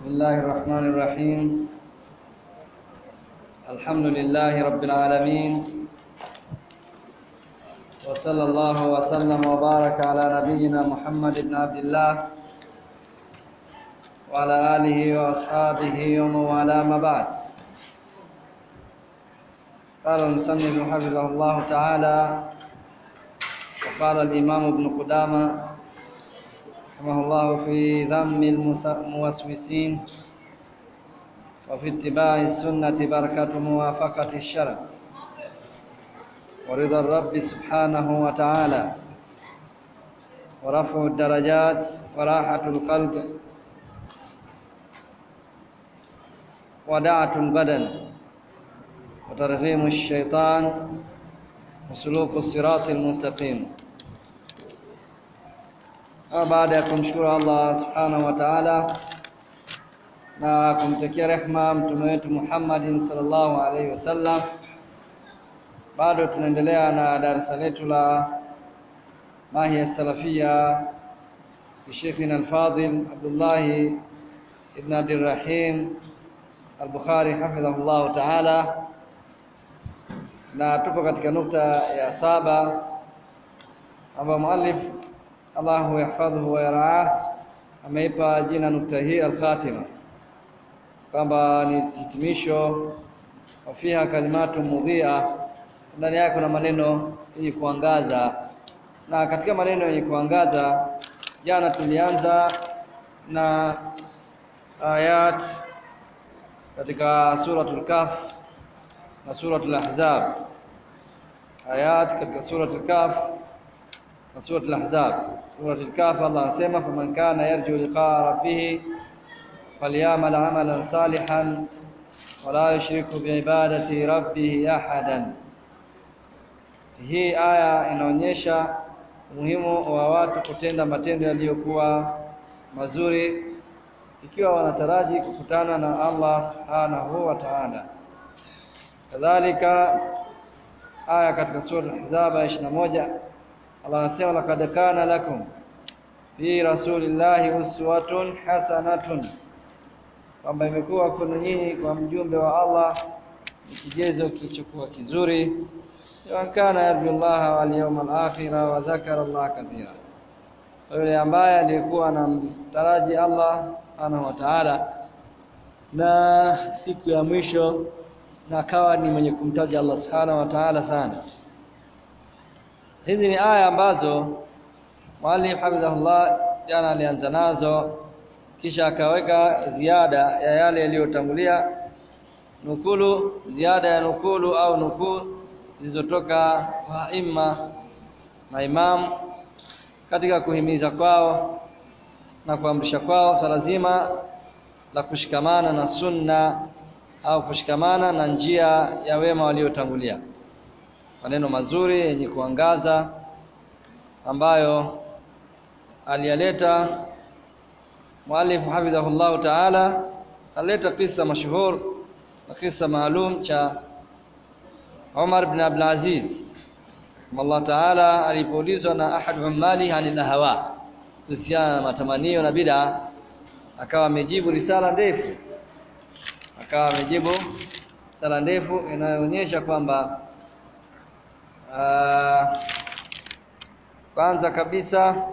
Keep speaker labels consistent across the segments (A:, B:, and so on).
A: بسم الله الرحمن الرحيم. الحمد لله رب العالمين. وصلى الله وسلم وبارك على نبينا محمد بن عبد الله وعلى آله وأصحابه ومن والاه ما بعد. قال المصنف حفظه الله تعالى وقال الإمام ابن قدامة رحمه الله في ذم الموسوسين وفي اتباع السنة بركة موافقة الشرع ورضا الرب سبحانه وتعالى ورفع الدرجات وراحة القلب ودعة البدن وترغيم الشيطان وسلوك الصراط المستقيم baada ya kumshukuru Allah subhanahu wa ta'ala na kumtakia rehma mtume wetu Muhammadin sallallahu alaihi wasallam bado tunaendelea na darasa letu la Mahia Salafia Sheikhina Al-Fadil Abdullah ibn Abdul Rahim Al-Bukhari hafidhahullah ta'ala na tupo katika nukta ya saba ambayo muallif Allahu yahfadhuhu wa yarah ameipa jina nukta hii alkhatima, kwamba ni hitimisho wafiha kalimatu mudhia. Ndani yake kuna maneno yenye kuangaza. Na katika maneno yenye kuangaza jana tulianza na ayat katika suratul kaf na suratul ahzab. Ayat katika suratul kaf na suratul ahzab suratul kaf Allah anasema faman kana yarju liqaa rabbih falyamal amalan salihan wala yushriku biibadati rabbih ahadan. Hii aya inaonyesha umuhimu wa watu kutenda matendo yaliyokuwa mazuri ikiwa wanataraji kukutana na Allah subhanahu wa ta'ala. Kadhalika aya katika sura al-ahzab 21 Allah anasema laqad kana lakum fi rasulillahi uswatun hasanatun. Kwamba imekuwa kuna nyinyi kwa mjumbe wa Allah ni kigezo kilichokuwa kizuri. Wa kana yarjullaha wal yawmal akhir wa dhakara Allah kathira. Yule ambaye aliyekuwa anamtaraji Allah subhanahu wa ta'ala na siku ya mwisho na akawa ni mwenye kumtaja Allah subhanahu wa ta'ala sana hizi ni aya ambazo mwalimu hafidhahullah jana alianza nazo kisha akaweka ziada ya yale yaliyotangulia. Nukulu ziada ya nukulu au nukuu zilizotoka kwa imma maimamu katika kuhimiza kwao na kuamrisha kwao swala zima la kushikamana na sunna au kushikamana na njia ya wema waliotangulia maneno mazuri yenye kuangaza ambayo aliyaleta muallif hafidhahullahu ta'ala alileta kisa mashuhur na kisa maalum cha Umar ibn Abdul Aziz. Allah Ta'ala alipoulizwa na ahad ummali anil hawa kuhusiana na matamanio na bid'a akawa amejibu risala ndefu akawa amejibu risala ndefu inayoonyesha kwamba kwanza kabisa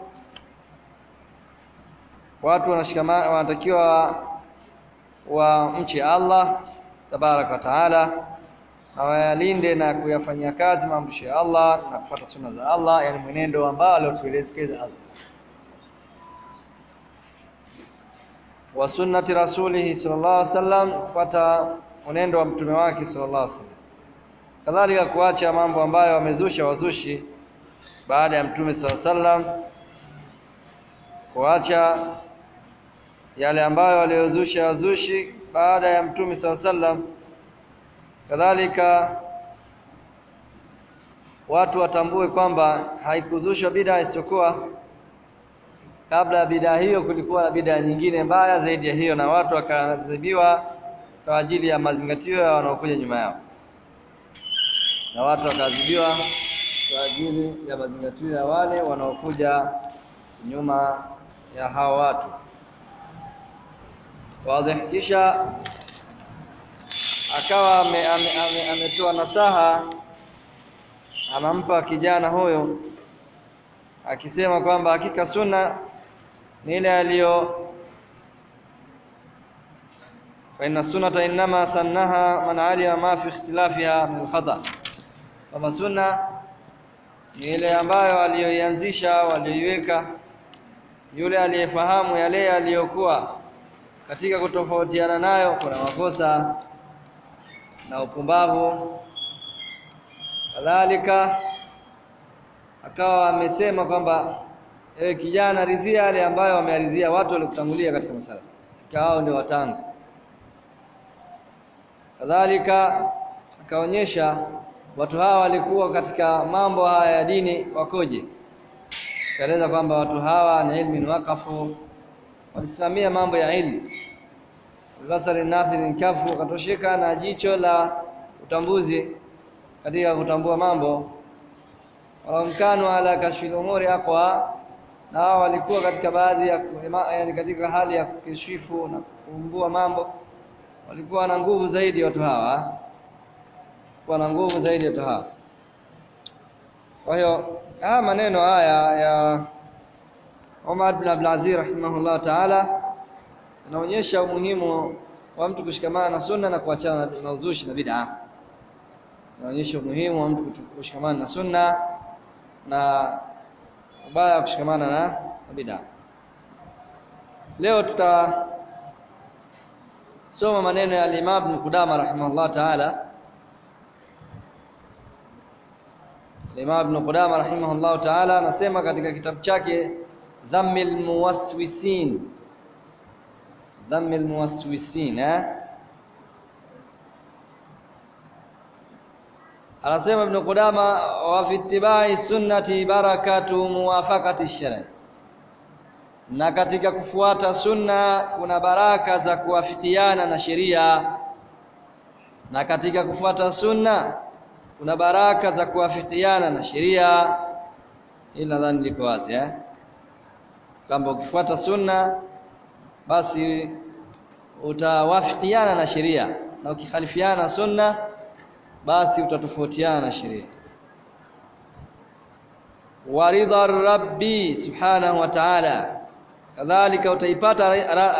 A: watu wanashikamana wanatakiwa wa mche Allah tabaraka wa taala na wayalinde na kuyafanyia kazi maamrisho ya Allah na kupata sunna za Allah yani mwenendo ambao aliotuelekeza Allah wa sunnati rasulihi sallallahu alaihi wasallam kufuata mwenendo wa mtume wake sallallahu alaihi wasallam kadhalika kuacha mambo ambayo wamezusha wazushi baada ya mtume sala sallam kuacha yale ambayo waliozusha wazushi baada ya mtume sala sallam kadhalika watu watambue kwamba haikuzushwa bidaa isiyokuwa. Kabla ya bidaa hiyo kulikuwa na bidaa nyingine mbaya zaidi ya hiyo na watu wakaadhibiwa kwa ajili ya mazingatio ya wanaokuja nyuma yao na watu wakaadhibiwa kwa ajili ya mazingatio ya wale wanaokuja nyuma ya hao watu. Wazi kisha akawa ametoa ame, ame, ame nasaha anampa kijana huyo akisema kwamba hakika sunna ni ile aliyo fa inna sunnata innama sannaha man alima ma fi ikhtilafiha min khata kama sunna ni ile ambayo aliyoianzisha walioiweka yule aliyefahamu yale aliyokuwa. Katika kutofautiana nayo kuna makosa na upumbavu. Kadhalika akawa amesema kwamba ewe kijana ridhia yale ambayo wamearidhia watu waliokutangulia katika masala. Kao ndio watangu. Kadhalika akaonyesha watu hawa walikuwa katika mambo haya ya dini wakoje? Kaeleza kwamba watu hawa ni ilmi waqafu. Walisimamia mambo ya ilmu. Basari nafidhin kafu wakatosheka na jicho la utambuzi katika kutambua mambo. Walamkanu ala kashfil umuri aqwa. Na hawa walikuwa katika baadhi ya yani katika hali ya kukishifu na kufumbua mambo. Walikuwa na nguvu zaidi watu hawa kuwa na nguvu zaidi ya hawa kwa hiyo haya maneno haya ya Umar bin Abdul Aziz rahimahullah ta'ala inaonyesha umuhimu wa mtu kushikamana na sunna na kuachana na uzushi na bid'a. Inaonyesha umuhimu wa mtu kushikamana na sunna na ubaya kushikamana na bid'a. Leo tutasoma maneno ya al-Imam Ibn Qudama rahimahullah ta'ala Imam Ibn Qudama rahimahullah ta'ala anasema katika kitabu chake Dhammil Muwaswisin. Dhammil Muwaswisin eh? Anasema Ibn Qudama wa fi ittibai sunnati barakatu muwafaqati shari. Na katika kufuata sunna kuna baraka za kuwafikiana na sheria. Na katika kufuata sunna kuna baraka za kuafikiana na sheria. Hili nadhani liko wazi eh? Kwamba ukifuata sunna basi utawafikiana na sheria. Na ukikhalifiana sunna basi utatofautiana na sheria. Waridha rabbi subhanahu wa ta'ala. Kadhalika utaipata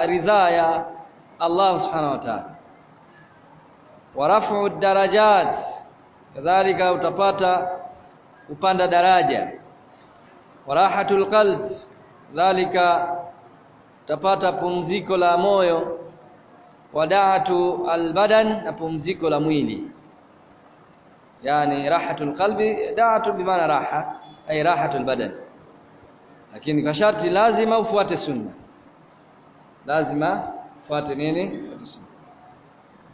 A: ridhaa ya Allah subhanahu wa ta'ala. Wa raf'u darajat kadhalika utapata kupanda daraja. Warahatul qalb dhalika utapata pumziko la moyo. Wadaatu albadan na pumziko la mwili. Yani rahatul qalbi daatu bimaana raha ay rahatul badan. Lakini kwa sharti lazima ufuate sunna. Lazima ufuate nini?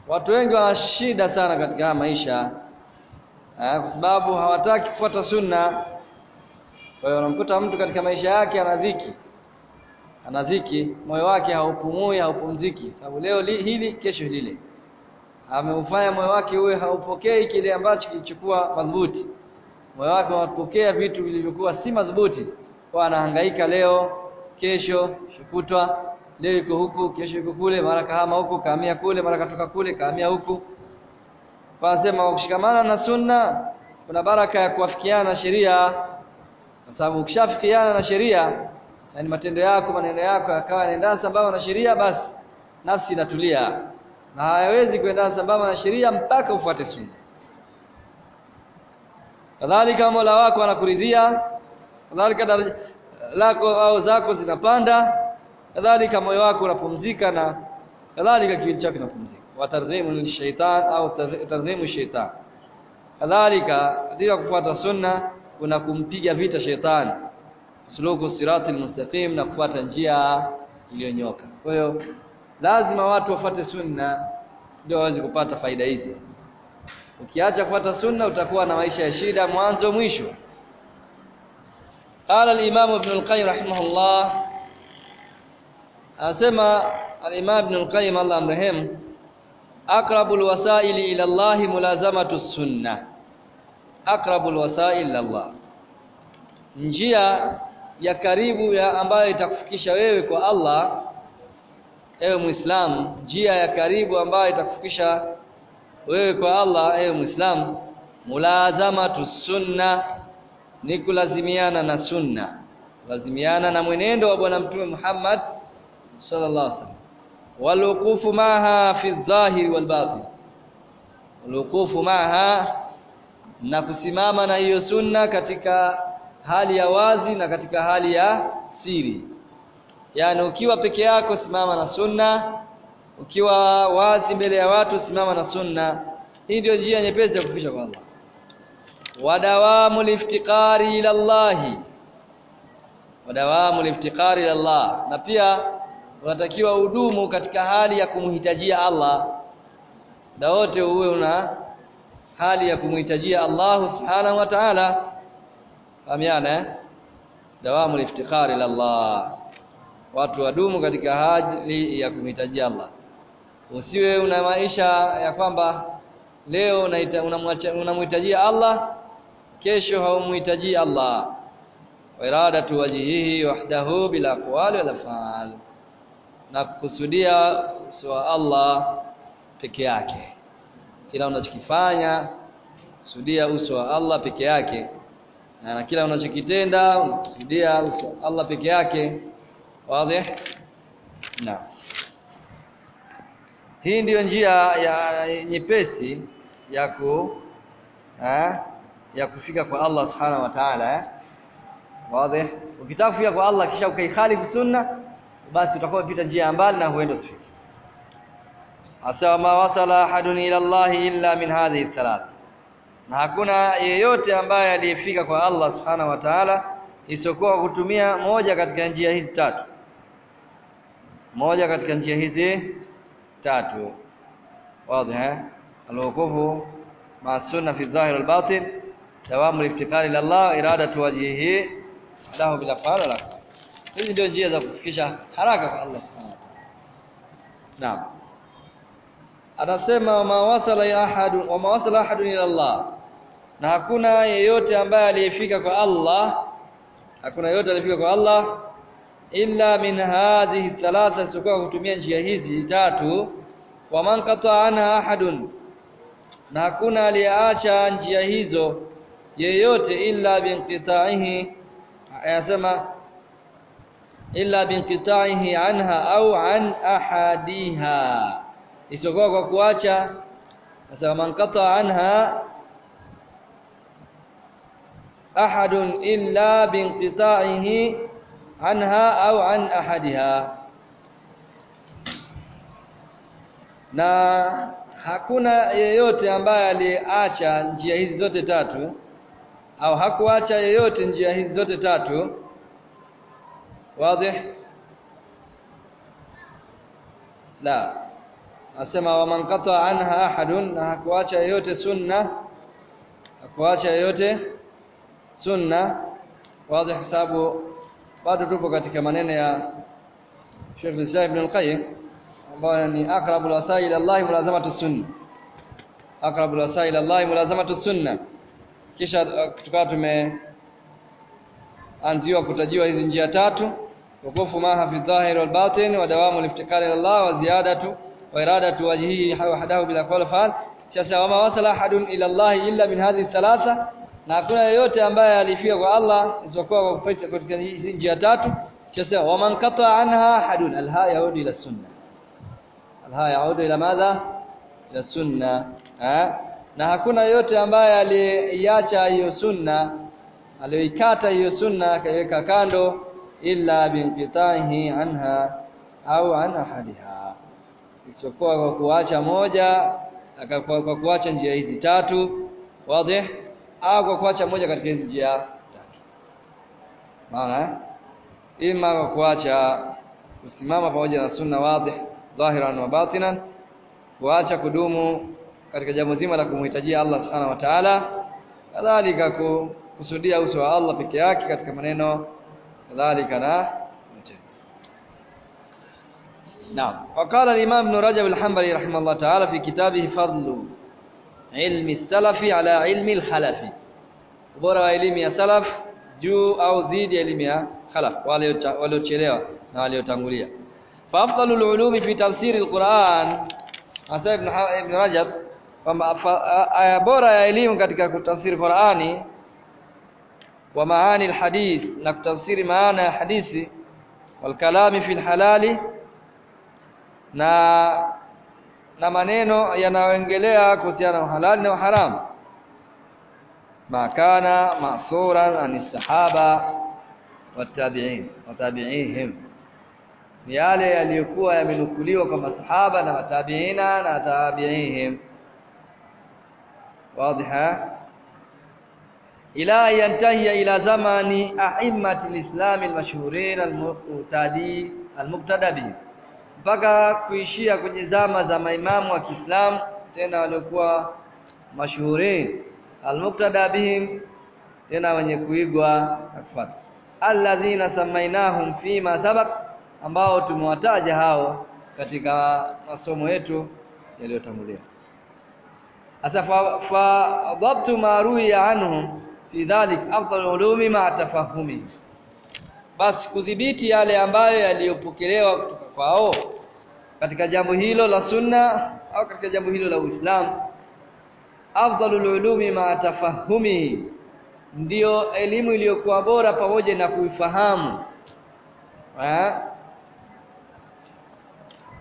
A: Watu wengi wana shida sana katika maisha. Ha, kwa sababu hawataki kufuata sunna. Kwa hiyo unamkuta mtu katika maisha yake ana dhiki. Ana dhiki, moyo wake haupumui, haupumziki. Sababu leo li, hili kesho lile. Ameufanya moyo wake uwe haupokei kile ambacho kilichokuwa madhubuti. Moyo wake unapokea vitu vilivyokuwa si madhubuti. Kwa anahangaika leo, kesho, shukutwa, leo iko huku, kesho iko kule, mara kahama huku, kahamia kule, mara katoka kule, kahamia huku. Wanasema kushikamana na sunna kuna baraka ya kuafikiana na sheria. Kwa sababu ukishafikiana na sheria na ni matendo yako maneno yako yakawa yanaendana sambamba na sheria basi nafsi inatulia. Na hayawezi kuendana sambamba na sheria mpaka ufuate sunna. Kadhalika Mola wako anakuridhia kadhalika daraja lako au zako zinapanda kadhalika moyo wako unapumzika na kadhalika kiwili chako kinapumzika wa targhimu lishaitan au targhimu shaitan kadhalika katika kufuata sunna kuna kumpiga vita shetani suluku sirati almustaqim na kufuata njia iliyonyoka kwa hiyo lazima watu wafuate sunna ndio waweze kupata faida hizi ukiacha kufuata sunna utakuwa na maisha ya shida mwanzo mwisho قال الامام ابن القيم رحمه الله asema al-imam ibn al-qayyim Allah amrehemu aqrabul wasaili ila Allah mulazamatu sunnah aqrabul wasail ila Allah. Njia ya karibu ya ambayo itakufikisha wewe kwa Allah ewe muislamu njia ya karibu ambayo itakufikisha wewe kwa Allah ewe muislamu mulazamatu sunna ni kulazimiana na sunna. Lazimiana na mwenendo wa bwana mtume Muhammad sallallahu alaihi wasallam walukufu maha fi dhahiri wal batin. Walukufu maha na kusimama na hiyo sunna katika hali ya wazi na katika hali ya siri. Yani ukiwa peke yako simama na sunna ukiwa wazi mbele ya watu simama na sunna. Hii ndio njia nyepesi ya kufisha kwa Allah. Wadawamu liftiqari ila Allah wadawamu liftiqari ila Allah. Na pia unatakiwa udumu katika hali ya kumhitajia Allah. Da wote uwe una hali ya kumhitajia Allah subhanahu wa ta'ala. Fahamiana eh? Dawamu liftiqari ila Allah. Watu wadumu katika hali ya kumhitajia Allah. Usiwe una maisha ya kwamba leo unamhitajia Allah kesho haumhitajii Allah. Wa iradatu wajhihi wahdahu bila aqwali wala af'al na kukusudia uso wa Allah peke yake. Kila unachokifanya kusudia uso wa Allah peke yake. Na, kila unachokitenda unakusudia uso wa Allah peke yake. Wazi? Na. Hii ndiyo njia ya nyepesi ya ku eh, ya kufika kwa Allah subhanahu wa ta'ala eh? wazi? Ukitaka kufika kwa Allah kisha ukaikhalifu sunna basi utakuwa umepita njia mbali na huenda usifike. Asa ma wasala ahadun ila Allah illa min hadhihi thalath na hakuna yeyote ambaye aliyefika kwa Allah subhanahu wa ta'ala isiyokuwa kutumia moja katika njia hizi tatu. Moja katika njia hizi tatu. Wazi eh? Alwuqufu ma sunna fi dhahir al batin dawamu al-iftiqar ila Allah iradatu wajhihi lahu bila fa'ala la hizi ndio njia za kufikisha haraka kwa Allah subhanahu wa ta'ala. Naam. Anasema wama wasala ya ahadu wama wasala ahadun ila Allah. Na hakuna yeyote ambaye aliyefika kwa Allah hakuna yeyote aliyefika kwa Allah illa min hadhihi thalatha sikuwa kutumia njia hizi tatu. Wa man qata anha ahadun. Na hakuna aliyeacha njia hizo yeyote illa binqita'ihi ayasema illa binqita'ihi anha au an ahadiha. Isiyokuwa kwa kuacha sasa man qata anha ahadun illa binqita'ihi anha au an ahadiha. Na hakuna yeyote ambaye aliacha njia hizi zote tatu au hakuacha yeyote njia hizi zote tatu wazi la. Asema ومن قطع عنها na hakuacha yeyote sunna. Hakuacha yeyote sunna. Wazi hisabu bado tupo katika maneno ya Sheikh Islam Ibn al-Qayyim ambayo ni aqrabul wasail Allah mulazamatu sunna. Aqrabul wasail Allah mulazamatu sunna. Kisha tukawa tumeanziwa kutajiwa hizi njia tatu wukufu maha fi dhahir wal batin wa dawamu liftikari ila Allah wa ziyadatu wa iradatu wajhihi wahdahu bila qawl fa'al. Sasa wama wasala ahadun ila Allah illa min hadhihi thalatha. Na hakuna yeyote ambaye alifika kwa Allah isipokuwa kwa kupita katika hizi njia tatu. Sasa waman qata anha ahadun. Alha yaudi ila sunna. Alha yaudi ila madha? Ila sunna. Ha? na hakuna yote ambaye aliacha hiyo sunna aliyoikata hiyo sunna akaiweka kando illa binqitahi anha au an ahadiha. Isipokuwa kwa kuacha moja kwa kuacha njia hizi tatu wazi au kwa kuacha moja katika hizi njia tatu. Maana ima kwa kuacha kusimama pamoja na sunna wazi dhahiran wa batinan kuacha kudumu katika jambo zima la kumhitajia Allah subhanahu wa ta'ala kadhalika kusudia uso wa Allah peke yake katika maneno kadhalika na mtego naam. Waqala al-imam ibn rajab al-hanbali rahimahullah ta'ala fi kitabihi fadlu ilmi as-salafi ala ilmi al-khalafi ubora wa elimu ya salaf juu au dhidi ya elimu ya khalaf wale waliochelewa na waliotangulia. Fa afdalul ulumi fi tafsir al-Qur'an asa ibn Rajab kwamba bora ya elimu katika kutafsiri Qur'ani wa maani alhadith na kutafsiri maana ya hadithi wal kalami fil halali na na maneno yanayoongelea kuhusiana na halali na haramu ma kana ma'thuran an sahaba watabi'in watabi'ihim ni yale yaliyokuwa yamenukuliwa kwa masahaba na matabiina na tabi'ihim واضحه ila yantahiya ila zamani a'immati lislami almashhurin almuqtadi almuqtadabi. Mpaka kuishia kwenye zama za maimamu wa Kiislamu tena waliokuwa mashuhurin almuqtadabihim tena wenye kuigwa na kufuata. Alladhina samainahum fima sabaq ambao tumewataja hao katika masomo yetu yaliyotangulia. Asafa fa dhabtu ma ruwiya anhum fi dhalik afdal ulumi ma tafahumi. Basi kudhibiti yale ambayo yaliyopokelewa kutoka kwao katika jambo hilo la sunna au katika jambo hilo la Uislamu. Afdalul ulumi ma tafahumi ndiyo elimu iliyokuwa bora pamoja na kuifahamu.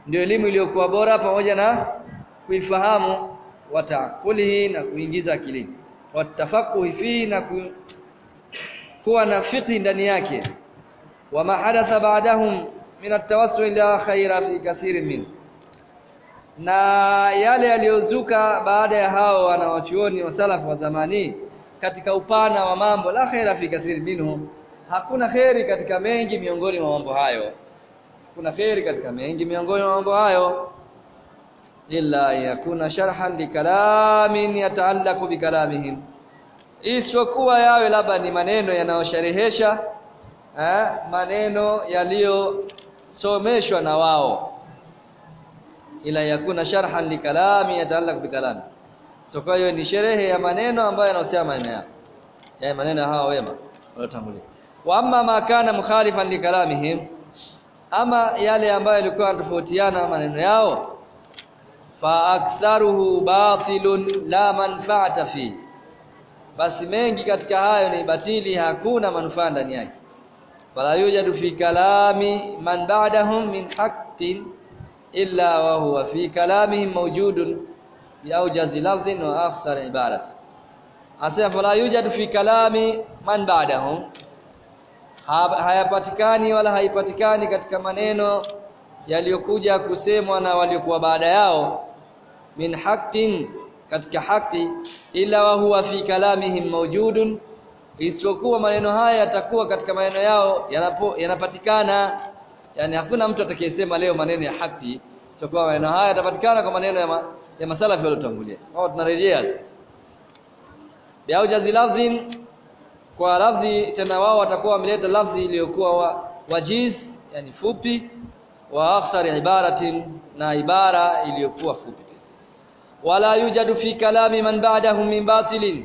A: Ndio elimu iliyokuwa bora pamoja na kuifahamu watakulihi na kuingiza akilini watafakuhi fihi na ku, kuwa na fiqhi ndani yake. Wa mahadatha ba'dahum min at-tawassul ila khaira fi kathirin min. Na yale yaliyozuka baada ya hao wanawachuoni wa salafu wa zamani katika upana wa mambo la khaira fi kathirin minhu hakuna khairi katika mengi miongoni mwa mambo hayo. Kuna khairi katika mengi miongoni mwa mambo hayo illa yakuna sharhan likalamin yataallaqu bikalamihim isipokuwa yawe labda ni maneno yanayosharehesha eh, maneno yaliyosomeshwa na wao. Ila yakuna sharhan likalami yataallaq bikalami so kwa hiyo ni sherehe ya maneno ambayo yanahusiana maneno yao. Ya maneno ya hawa wema waliotangulia. Wa amma ma kana mukhalifan likalamihim ama yale ambayo yalikuwa yanatofautiana maneno yao fa aktharuhu batilun la manfaata fi. Basi mengi katika hayo ni batili hakuna manufaa ndani yake. Fala yujadu fi kalami man ba'dahum min haqqin illa wa huwa fi kalamihim mawjudun biawjazi lafdhin wa akhsar ibarat. Asema fala yujadu fi kalami man ba'dahum. Hayapatikani wala haipatikani katika maneno yaliyokuja kusemwa na waliokuwa baada yao min haqqin katika haki ila wa huwa fi kalamihim mawjudun isipokuwa maneno haya yatakuwa katika maneno yao yanapo yanapatikana. Yani hakuna mtu atakayesema leo maneno ya haki isipokuwa maneno haya yatapatikana kwa maneno ya, ma, ya masalafi waliotangulia. Wao tunarejea biaujazi lafdhin kwa lafzi tena wao watakuwa wameleta lafzi iliyokuwa wa, wajiz yani fupi wa aksari ibaratin na ibara iliyokuwa fupi wala yujadu fi kalami man ba'dahum min batilin.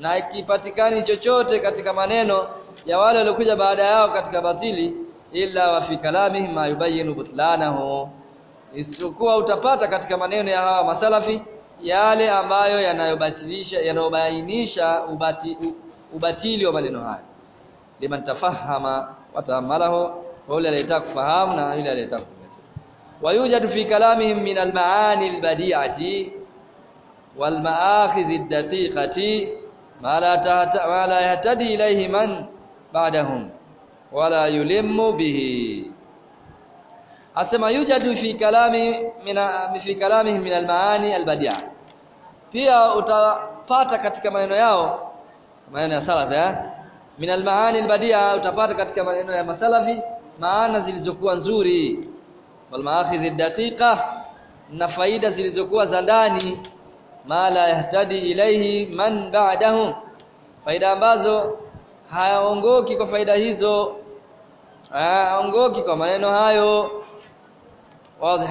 A: Na ikipatikani chochote katika maneno ya wale waliokuja baada yao katika batili illa wa fi kalamihim ma yubayinu butlanahu. Isipokuwa utapata katika maneno ya hawa masalafi yale ambayo yanayobatilisha yanayobainisha ubati, ubatili wa maneno haya liman tafahama wa taamalahu yule aliyetaka kufahamu na yule aliyetaka kuzingatia wayujadu fi kalamihim min almaani albadi'ati wal ma'akhidh ad-daqiqati ma la ma la yahtadi ilayhi man ba'dahum wala yulimmu bihi asema yujadu fi kalami min fi kalamihim min pia utapata katika maneno yao maneno ya salaf eh? Min al-maani utapata katika maneno ya masalafi maana zilizokuwa nzuri. Wal daqiqa na faida zilizokuwa za ndani ma la yahtadi ilaihi man ba'dahu. Faida ambazo hayaongoki kwa faida hizo haongoki kwa maneno hayo. Wazi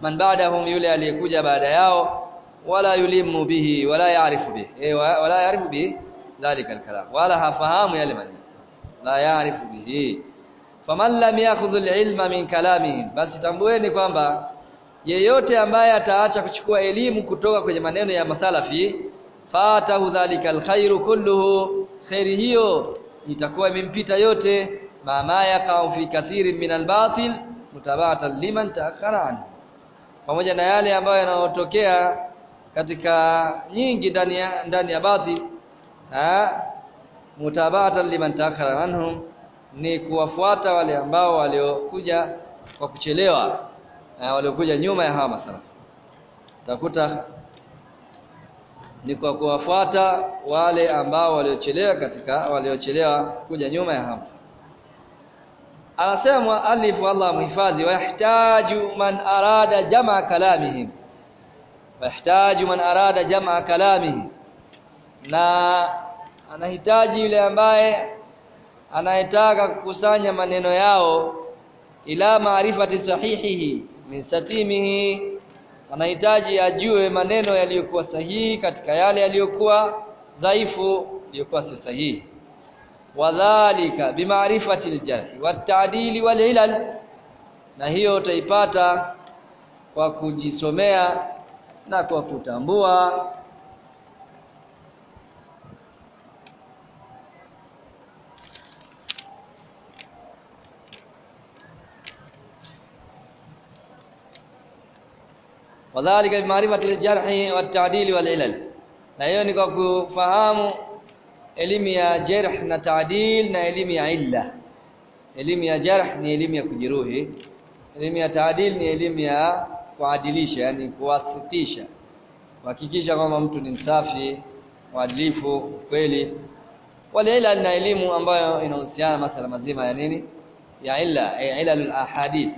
A: man ba'dahum yule aliyekuja baada yao wala yulimu bihi wala yaarifu bihi. E, wala yaarifu bihi? Dhalika alkalam. Wala hafahamu yale maneno. La yaarifu bihi. Faman lam ya'khudh alilma min kalamihim. Basi tambueni kwamba yeyote ambaye ataacha kuchukua elimu kutoka kwenye maneno ya masalafi fatahu dhalika alkhairu kulluhu khairi hiyo itakuwa imempita yote mama yaqau fi kathirin min albatil mutabatan liman ta'akhara anhu. Pamoja na yale ambayo yanayotokea katika nyingi ndani ya ndani ya batil mutabatan liman ta'akhara anhum ni kuwafuata wale ambao waliokuja kwa kuchelewa waliokuja nyuma ya hawa masalafu. Utakuta ni kwa kuwafuata wale ambao waliochelewa katika waliochelewa kuja nyuma ya Hamza anasema alif Allah muhifadhi wayahtaju man arada jamaa kalamihim. Wayahtaju man arada jamaa kalamihi, na anahitaji yule ambaye anayetaka kukusanya maneno yao ila maarifati sahihihi min satimihi anahitaji ajue maneno yaliyokuwa sahihi katika yale yaliyokuwa dhaifu yaliyokuwa si sahihi. Wadhālika bimaarifati aljarh watadili walilal na hiyo utaipata kwa kujisomea na kwa kutambua wadhālika bimaarifati aljarh watadili walilal na hiyo ni kwa kufahamu elimu ya jarh na taadil na elimu ya illa. Elimu ya jarh ni elimu ya kujeruhi. Elimu ya taadil ni elimu ya kuadilisha yani kuwathitisha kuhakikisha kwamba mtu ni msafi mwadilifu kweli. Wale ila na elimu ambayo inahusiana masala mazima ya nini? Ya illa ilalul ahadith.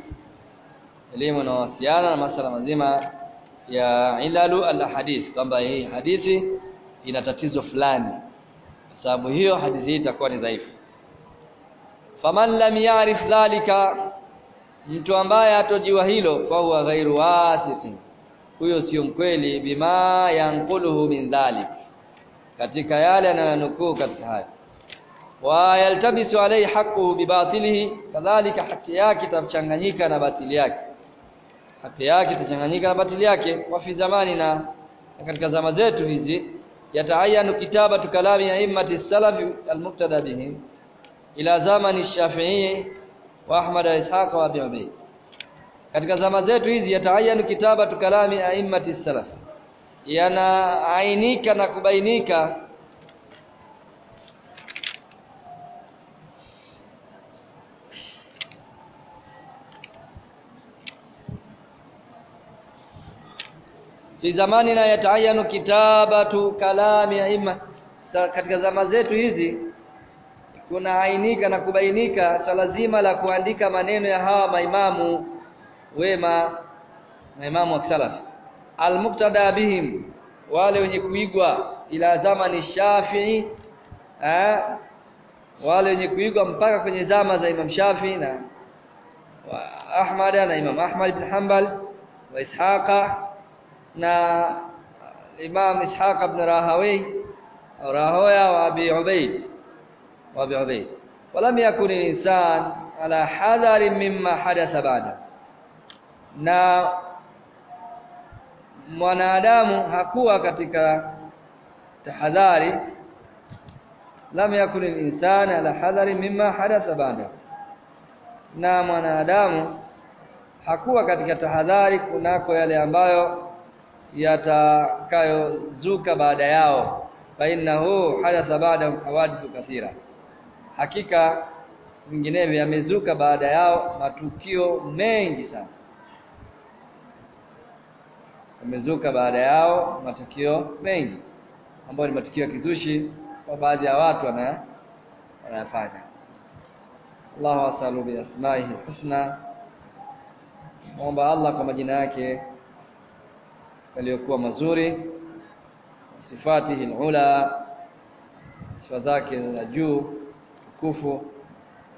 A: Elimu inahusiana na masala mazima ya ilalu al ahadith kwamba hii hadithi ina tatizo fulani. Kwa sababu hiyo hadithi hii itakuwa ni dhaifu. Faman lam ya'rif dhalika mtu ambaye hatojua hilo fa huwa ghairu wasiqin huyo sio mkweli bima yanquluhu min dhalik katika yale anayonukuu katika hayo wa yaltabisu alayhi haqquhu bibatilihi kadhalika haki yake itachanganyika na batili yake haki yake itachanganyika na batili yake. Kwa fi zamani na katika zama zetu hizi yataayanu kitabatu kalami a'immati salafi almuktada bihim. Ila zamani Shafi'i wa Ahmad wa Ishaq wa Abi katika zama zetu hizi yataayanu kitabatu kalami a'immati salaf yanaainika na kubainika fi zamani na yataayanu kitabatu kalami aima katika zama zetu hizi kuna ainika na kubainika swala zima la kuandika maneno ya hawa maimamu wema maimamu wa kisalafi almuktada bihim wale wenye kuigwa ila zama ni Shafi'i eh wale wenye kuigwa mpaka kwenye zama za Imam Shafi'i na wa Ahmad na Imam Ahmad ibn Hanbal wa Ishaqa na Imam Ishaq ibn Rahawi Rahoya wa Abi Ubaid wa Abi Ubaid walam yakun insan ala hadari mimma hadatha ba'da. Na mwanadamu hakuwa katika tahadhari lam yakun insan ala hadari mimma hadatha ba'da. Na mwanadamu hakuwa katika tahadhari kunako yale ambayo yatakayozuka baada yao fa innahu hadatha baada hawadithu kathira. Hakika vinginevyo yamezuka baada yao matukio mengi sana. Yamezuka baada yao matukio mengi ambayo ni matukio ya kizushi kwa baadhi ya watu wana wanayafanya. Allahu asalu biasmaihi husna muomba Allah kwa majina yake yaliyokuwa mazuri. Sifatihi alula sifa zake za juu tukufu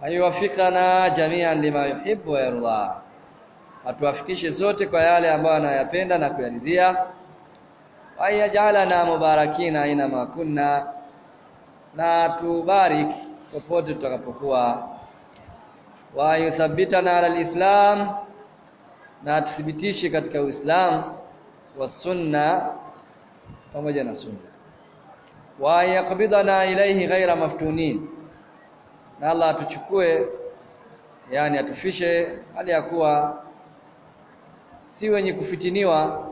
A: ayuwafikana jamian lima yuhibbu wa yarda atuwafikishe zote kwa yale ambayo anayapenda na kuyaridhia. Ayajalana mubarakina aina makunna na tubariki popote tutakapokuwa. Wa yuthabbitana ala alislam na tuthibitishe katika uislamu wa sunna pamoja na sunna. Wa yaqbidana ilayhi ghaira maftunin. Na Allah atuchukue yani atufishe hali ya kuwa si wenye kufitiniwa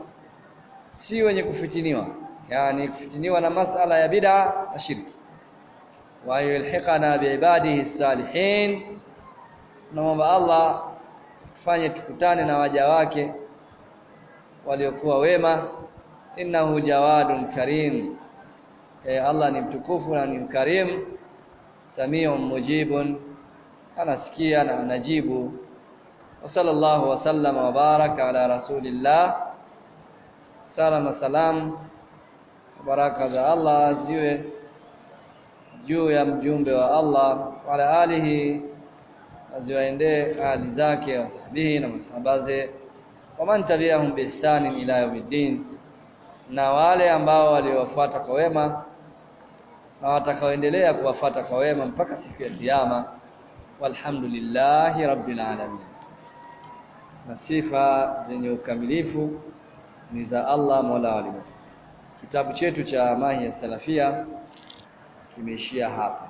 A: si wenye kufitiniwa. Yani kufitiniwa na masala ya bid'a na shirki. Wa yulhiqana biibadihi salihin. Naomba Allah tufanye tukutane na waja wake waliokuwa wema. Innahu jawadun karim. E Allah ni mtukufu na ni mkarimu samiu mujibun. Anasikia na anajibu. Wa sallallahu wa sallama wa baraka ala rasulillah. Sala na salam. Baraka za Allah ziwe juu ya mjumbe wa Allah. Wa ala alihi aziwaendee ali zake wa sahbihi na masahabaze waman tabi'ahum biihsanin ila yawmiddin. Na wale ambao waliowafuata kwa wema na watakaoendelea kuwafuata kwa wema mpaka siku ya kiyama walhamdulillahi rabbil alamin. Na sifa zenye ukamilifu ni za Allah Mola wa Kitabu chetu cha Mahi ya Salafia kimeishia hapa